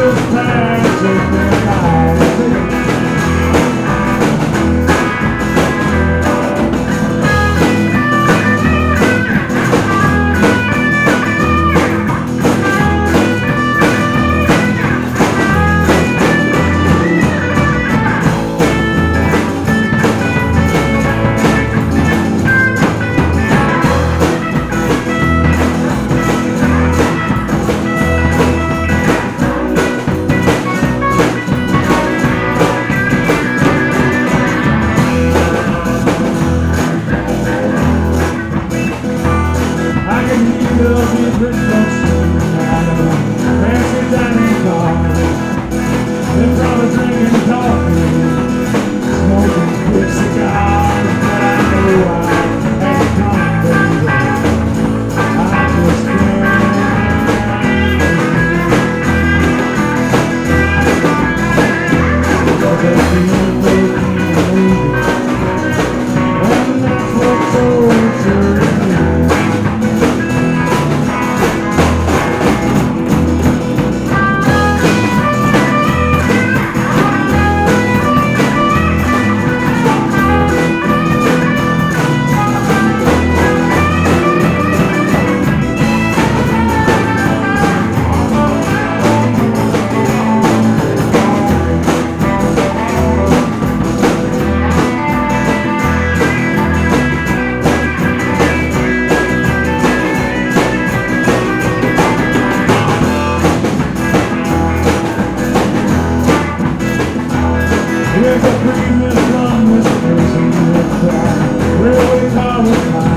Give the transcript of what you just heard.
will stand. I can hear those Fancy dining car Here's a dream that's on this prison of time. Railway tower.